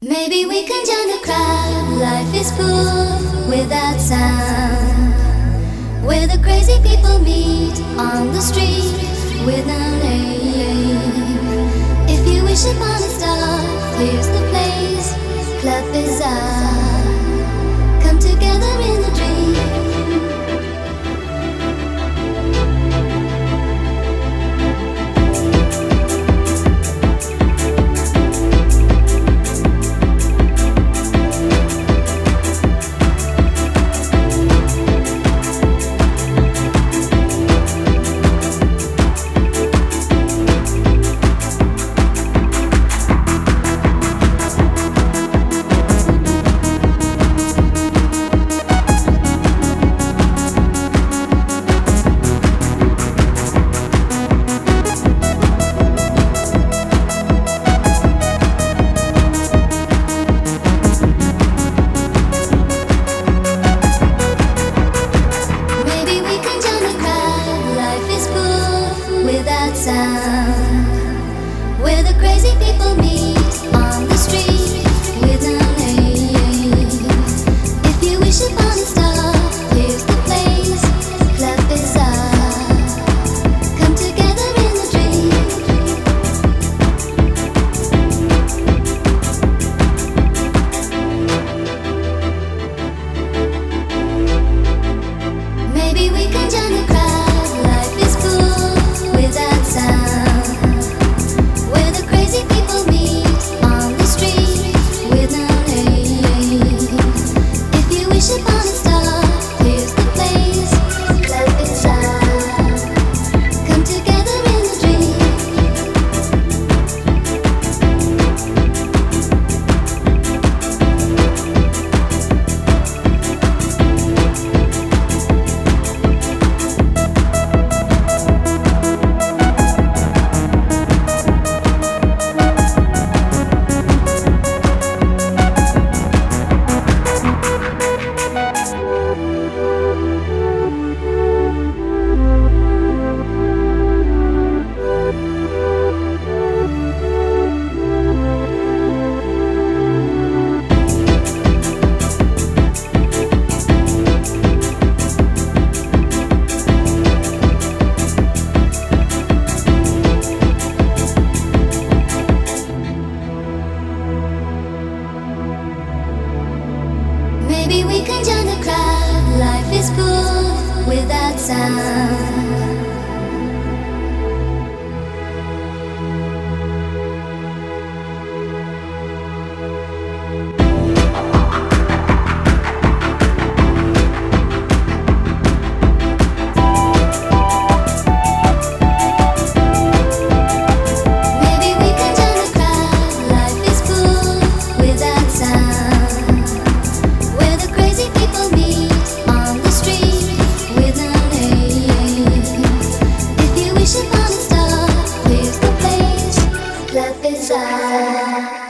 Maybe we can join the crowd. Life is full without sound. Where the crazy people meet on the street with no name. If you wish upon a star, here's the place. Club is Come Maybe we can join the crowd. Life is full without sound. 在。